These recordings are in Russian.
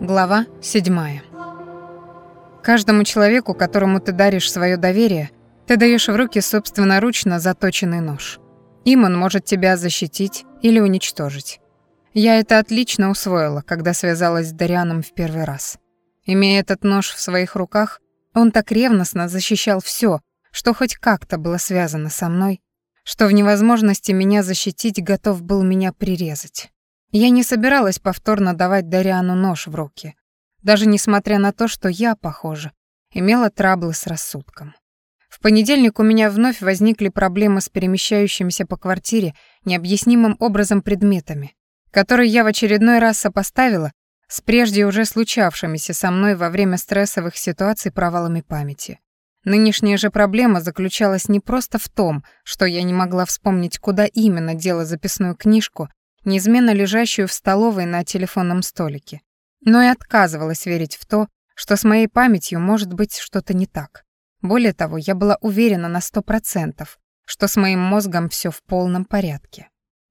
Глава 7. Каждому человеку, которому ты даришь свое доверие, ты даешь в руки собственноручно заточенный нож. Им он может тебя защитить или уничтожить. Я это отлично усвоила, когда связалась с Дарианом в первый раз. Имея этот нож в своих руках, он так ревностно защищал все, что хоть как-то было связано со мной, что в невозможности меня защитить готов был меня прирезать. Я не собиралась повторно давать Дариану нож в руки, даже несмотря на то, что я, похоже, имела траблы с рассудком. В понедельник у меня вновь возникли проблемы с перемещающимися по квартире необъяснимым образом предметами, которые я в очередной раз сопоставила с прежде уже случавшимися со мной во время стрессовых ситуаций провалами памяти. Нынешняя же проблема заключалась не просто в том, что я не могла вспомнить, куда именно дела записную книжку неизменно лежащую в столовой на телефонном столике, но и отказывалась верить в то, что с моей памятью может быть что-то не так. Более того, я была уверена на сто процентов, что с моим мозгом все в полном порядке.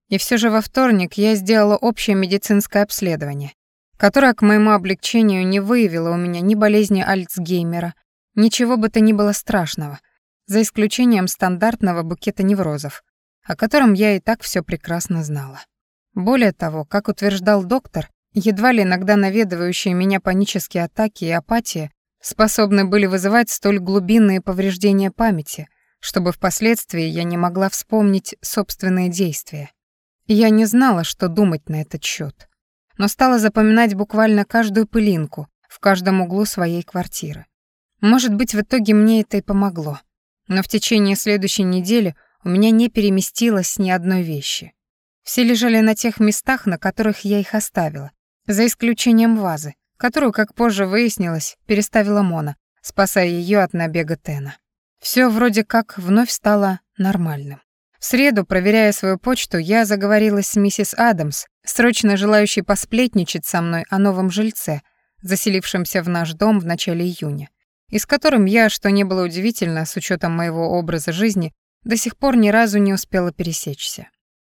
И все же во вторник я сделала общее медицинское обследование, которое к моему облегчению не выявило у меня ни болезни Альцгеймера, ничего бы то ни было страшного, за исключением стандартного букета неврозов, о котором я и так все прекрасно знала. Более того, как утверждал доктор, едва ли иногда наведывающие меня панические атаки и апатия способны были вызывать столь глубинные повреждения памяти, чтобы впоследствии я не могла вспомнить собственные действия. я не знала, что думать на этот счет, но стала запоминать буквально каждую пылинку в каждом углу своей квартиры. Может быть, в итоге мне это и помогло, но в течение следующей недели у меня не переместилось ни одной вещи. Все лежали на тех местах, на которых я их оставила, за исключением вазы, которую, как позже выяснилось, переставила Мона, спасая ее от набега Тена. Все вроде как вновь стало нормальным. В среду, проверяя свою почту, я заговорилась с миссис Адамс, срочно желающей посплетничать со мной о новом жильце, заселившемся в наш дом в начале июня, и с которым я, что не было удивительно с учетом моего образа жизни, до сих пор ни разу не успела пересечься.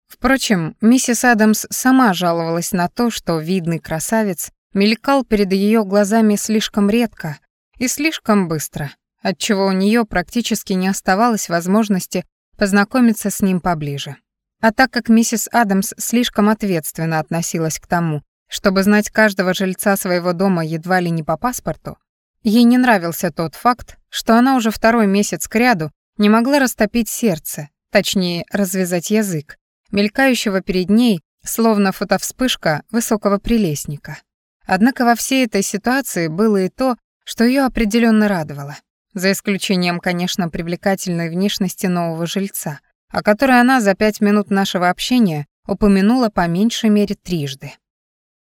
Впрочем, миссис Адамс сама жаловалась на то, что видный красавец мелькал перед ее глазами слишком редко и слишком быстро, отчего у нее практически не оставалось возможности познакомиться с ним поближе. А так как миссис Адамс слишком ответственно относилась к тому, чтобы знать каждого жильца своего дома едва ли не по паспорту, ей не нравился тот факт, что она уже второй месяц кряду не могла растопить сердце, точнее, развязать язык, мелькающего перед ней, словно фотовспышка высокого прелестника. Однако во всей этой ситуации было и то, что ее определенно радовало, за исключением, конечно, привлекательной внешности нового жильца, о которой она за пять минут нашего общения упомянула по меньшей мере трижды.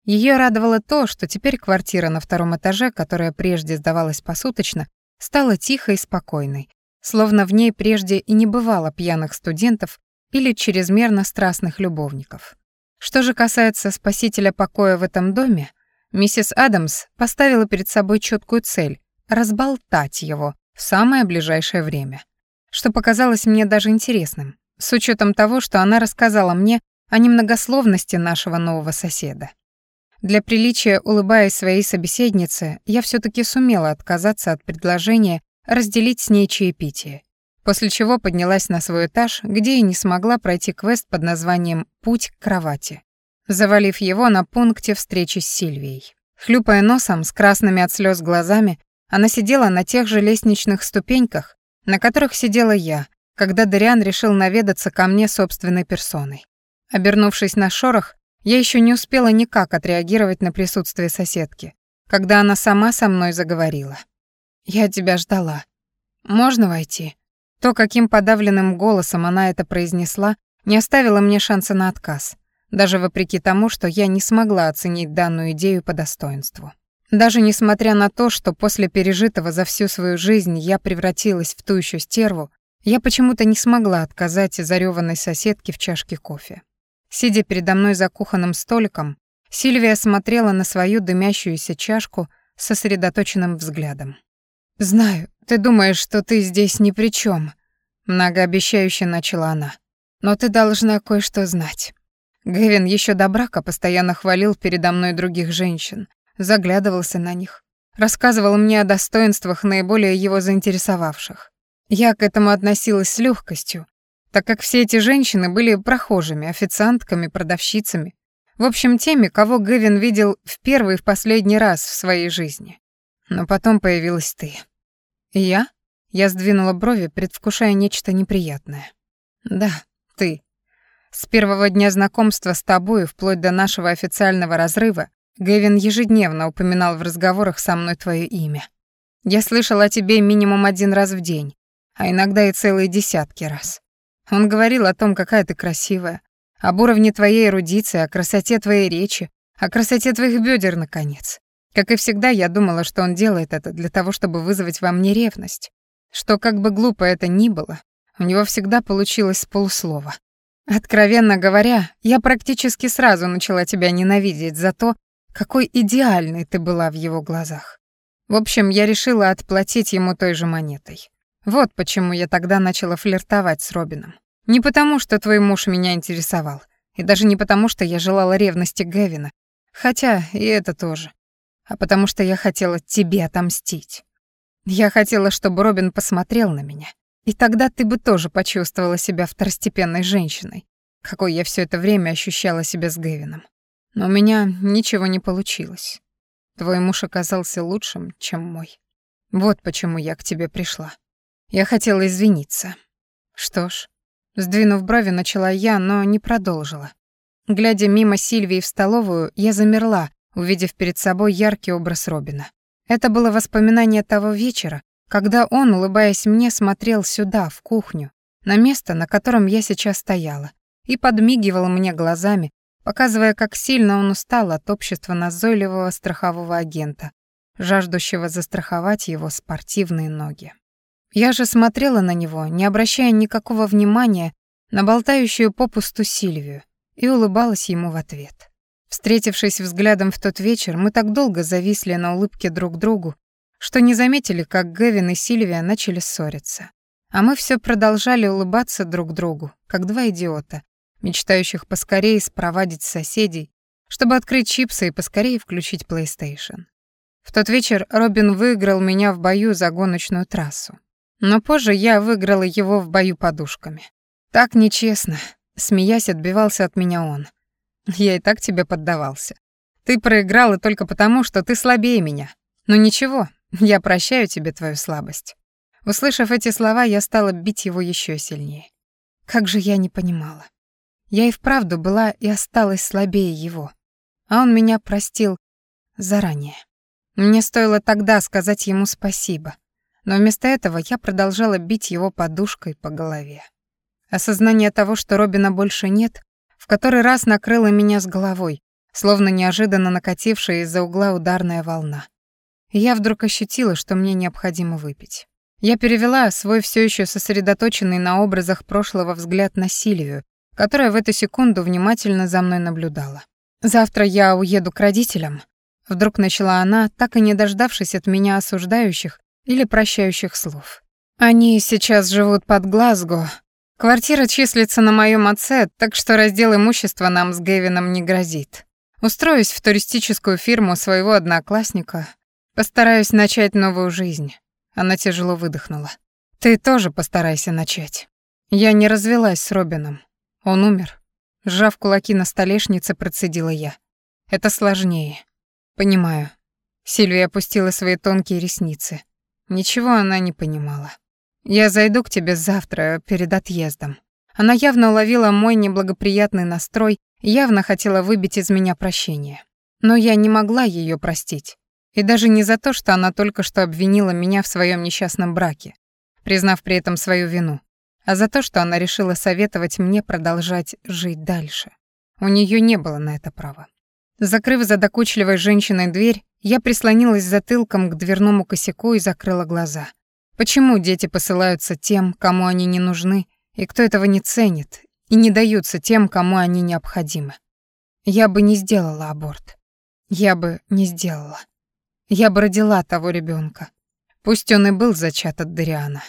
Ее радовало то, что теперь квартира на втором этаже, которая прежде сдавалась посуточно, стала тихой и спокойной, словно в ней прежде и не бывало пьяных студентов или чрезмерно страстных любовников. Что же касается спасителя покоя в этом доме, миссис Адамс поставила перед собой четкую цель — разболтать его в самое ближайшее время, что показалось мне даже интересным, с учетом того, что она рассказала мне о немногословности нашего нового соседа. Для приличия, улыбаясь своей собеседнице, я все таки сумела отказаться от предложения разделить с ней чаепитие после чего поднялась на свой этаж, где и не смогла пройти квест под названием «Путь к кровати», завалив его на пункте встречи с Сильвией. Хлюпая носом, с красными от слез глазами, она сидела на тех же лестничных ступеньках, на которых сидела я, когда Дариан решил наведаться ко мне собственной персоной. Обернувшись на шорох, я еще не успела никак отреагировать на присутствие соседки, когда она сама со мной заговорила. «Я тебя ждала. Можно войти?» То, каким подавленным голосом она это произнесла, не оставило мне шанса на отказ, даже вопреки тому, что я не смогла оценить данную идею по достоинству. Даже несмотря на то, что после пережитого за всю свою жизнь я превратилась в ту еще стерву, я почему-то не смогла отказать зареванной соседке в чашке кофе. Сидя передо мной за кухонным столиком, Сильвия смотрела на свою дымящуюся чашку сосредоточенным взглядом. «Знаю, ты думаешь, что ты здесь ни при чем, многообещающе начала она. «Но ты должна кое-что знать. Гэвин еще до брака постоянно хвалил передо мной других женщин, заглядывался на них, рассказывал мне о достоинствах наиболее его заинтересовавших. Я к этому относилась с легкостью, так как все эти женщины были прохожими, официантками, продавщицами, в общем, теми, кого Гэвин видел в первый и в последний раз в своей жизни. Но потом появилась ты. Я? Я сдвинула брови, предвкушая нечто неприятное. Да, ты. С первого дня знакомства с тобой, вплоть до нашего официального разрыва, Гэвин ежедневно упоминал в разговорах со мной твое имя. Я слышала о тебе минимум один раз в день, а иногда и целые десятки раз. Он говорил о том, какая ты красивая, об уровне твоей эрудиции, о красоте твоей речи, о красоте твоих бедер, наконец. Как и всегда, я думала, что он делает это для того, чтобы вызвать во мне ревность. Что, как бы глупо это ни было, у него всегда получилось с полуслова. Откровенно говоря, я практически сразу начала тебя ненавидеть за то, какой идеальной ты была в его глазах. В общем, я решила отплатить ему той же монетой. Вот почему я тогда начала флиртовать с Робином. Не потому, что твой муж меня интересовал, и даже не потому, что я желала ревности Гевина, хотя и это тоже, а потому что я хотела тебе отомстить. Я хотела, чтобы Робин посмотрел на меня, и тогда ты бы тоже почувствовала себя второстепенной женщиной, какой я все это время ощущала себя с Гевином. Но у меня ничего не получилось. Твой муж оказался лучшим, чем мой. Вот почему я к тебе пришла. Я хотела извиниться. Что ж, Сдвинув брови, начала я, но не продолжила. Глядя мимо Сильвии в столовую, я замерла, увидев перед собой яркий образ Робина. Это было воспоминание того вечера, когда он, улыбаясь мне, смотрел сюда, в кухню, на место, на котором я сейчас стояла, и подмигивал мне глазами, показывая, как сильно он устал от общества назойливого страхового агента, жаждущего застраховать его спортивные ноги. Я же смотрела на него, не обращая никакого внимания на болтающую попусту Сильвию, и улыбалась ему в ответ. Встретившись взглядом в тот вечер, мы так долго зависли на улыбке друг другу, что не заметили, как Гэвин и Сильвия начали ссориться. А мы все продолжали улыбаться друг другу, как два идиота, мечтающих поскорее спровадить соседей, чтобы открыть чипсы и поскорее включить PlayStation. В тот вечер Робин выиграл меня в бою за гоночную трассу. Но позже я выиграла его в бою подушками. Так нечестно, смеясь, отбивался от меня он. Я и так тебе поддавался. Ты проиграла только потому, что ты слабее меня. Но ничего, я прощаю тебе твою слабость. Услышав эти слова, я стала бить его еще сильнее. Как же я не понимала. Я и вправду была и осталась слабее его. А он меня простил заранее. Мне стоило тогда сказать ему спасибо но вместо этого я продолжала бить его подушкой по голове. Осознание того, что Робина больше нет, в который раз накрыло меня с головой, словно неожиданно накатившая из-за угла ударная волна. Я вдруг ощутила, что мне необходимо выпить. Я перевела свой все еще сосредоточенный на образах прошлого взгляд на Сильвию, которая в эту секунду внимательно за мной наблюдала. «Завтра я уеду к родителям», — вдруг начала она, так и не дождавшись от меня осуждающих или прощающих слов. Они сейчас живут под Глазго. Квартира числится на моем отце, так что раздел имущества нам с Гевином не грозит. Устроюсь в туристическую фирму своего одноклассника. Постараюсь начать новую жизнь. Она тяжело выдохнула. Ты тоже постарайся начать. Я не развелась с Робином. Он умер. Сжав кулаки на столешнице, процедила я. Это сложнее. Понимаю. Сильвия опустила свои тонкие ресницы. Ничего она не понимала. «Я зайду к тебе завтра, перед отъездом». Она явно уловила мой неблагоприятный настрой явно хотела выбить из меня прощение. Но я не могла ее простить. И даже не за то, что она только что обвинила меня в своем несчастном браке, признав при этом свою вину, а за то, что она решила советовать мне продолжать жить дальше. У нее не было на это права. Закрыв за докучливой женщиной дверь, я прислонилась затылком к дверному косяку и закрыла глаза. Почему дети посылаются тем, кому они не нужны, и кто этого не ценит, и не даются тем, кому они необходимы? Я бы не сделала аборт. Я бы не сделала. Я бы родила того ребенка. Пусть он и был зачат от Дариана.